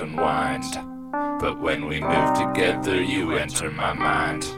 unwind. But when we move together, you enter my mind.